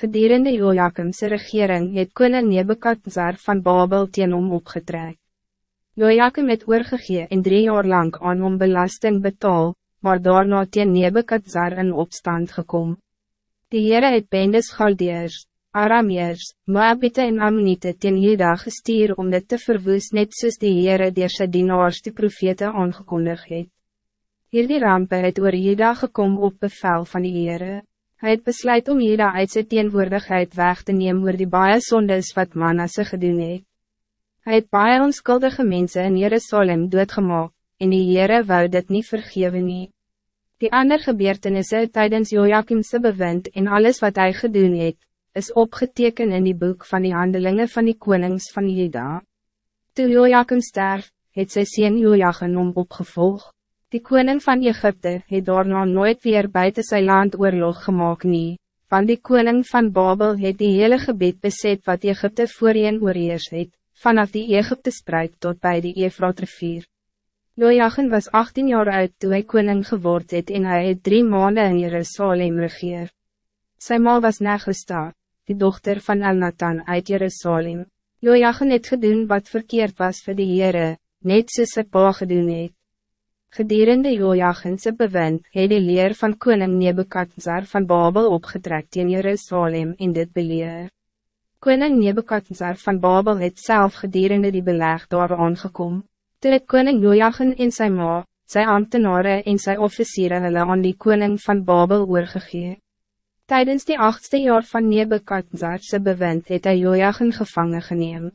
Gedurende Joachimse regering het koning Nebukadnezar van Babel teen hom opgetrek. Joachim het oorgegee en drie jaar lang aan hom belasting betaal, maar daarna teen Nebukadnezar in opstand gekom. Die Heere het bendes Galdeers, Arameers, Moabite en Ammonite teen Juda gestuur om dit te verwoes net soos die Heere die sy dienaars die profete aangekondig het. Hierdie rampe het oor Juda gekom op bevel van die Heere. Hij het besluit om Juda uit sy teenwoordigheid weg te nemen oor die baie sondes wat Manasse gedoen het. Hy het baie onskuldige mense in Jerusalem doodgemaak, en die Heere wou dit niet vergeven nie. Die ander gebeurtenisse tijdens Joachimse bewind en alles wat hij gedoen het, is opgeteken in die boek van die handelingen van die konings van Juda. Toe Joachim sterf, het sy sien Joachim om opgevolg. Die koning van Egypte het daarna nooit weer buiten zijn land oorlog gemaakt nie, van die koning van Babel het die hele gebied beset wat Egypte voorheen oorheers het, vanaf die Egypte spreid tot bij die Efrat rivier. Joachim was 18 jaar oud toen hij koning geword het en hij het drie maanden in Jerusalem regeer. Sy ma was Negesta, die dochter van Elnathan uit Jerusalem. Joachim het gedoen wat verkeerd was voor de Heere, net soos sy pa gedoen het. Gedurende Joachimse bewind het die leer van koning Nebukadnezar van Babel opgetrekt in Jerusalem in dit beleer. Koning Nebukadnezar van Babel het zelf gedurende die beleg daar aangekom. Toe het koning Joachim en sy ma, sy ambtenaren en sy officieren hulle aan die koning van Babel oorgegee. Tijdens die achtste jaar van Nebukadnezarse bewind het hy Joachim gevangen geneem.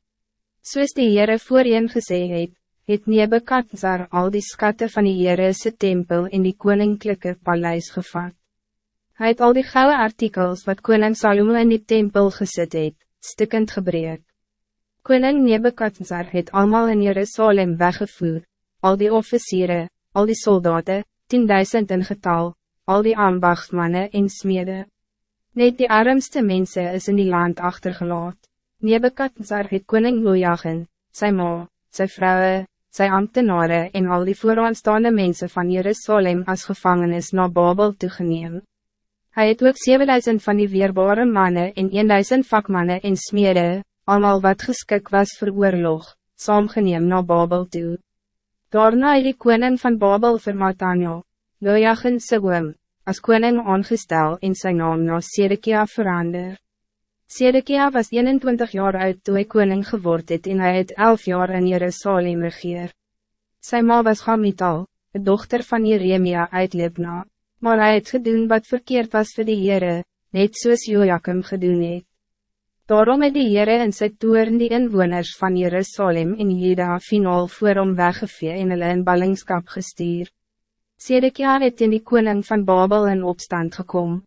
Soos die Heere voorheen gesê het, het Nebukadnezar al die skatten van die Heere se tempel in die koninklijke paleis gevat. Hij het al die gouden artikels wat koning Salomo in die tempel gezet het, stukkend gebreek. Koning Nebukadnezar het allemaal in Jerusalem weggevoer, al die officieren, al die soldaten, 10.000 in getal, al die ambachtsmannen en smeden. Net die armste mensen is in die land achtergelaat. Nebekadzar het koning Joachim, sy ma, sy vrouwen, sy ambtenaren en al die vooraanstaande mensen van Jerusalem als gevangenis naar Babel toegeneem. Hij het ook 7000 van die weerbare mannen en 1000 vakmannen en smede, allemaal wat geskik was voor oorlog, saamgeneem naar Babel toe. Daarna het die koning van Babel vir Matanja, Joachim sy oom, als koning aangestel en zijn naam na Sedekia verander. Sedekia was 21 jaar oud toen hij koning geword het en hy het 11 jaar in Jerusalem regeer. Sy ma was Gamital, de dochter van Jeremia uit Libna, maar hij het gedoen wat verkeerd was voor de Heere, net soos Joachim gedoen het. Daarom het die Heere in sy toeren die inwoners van Jerusalem en Juda finaal voor hom weggevee en hulle in ballingskap gestuur. Sedekia het in die koning van Babel in opstand gekomen.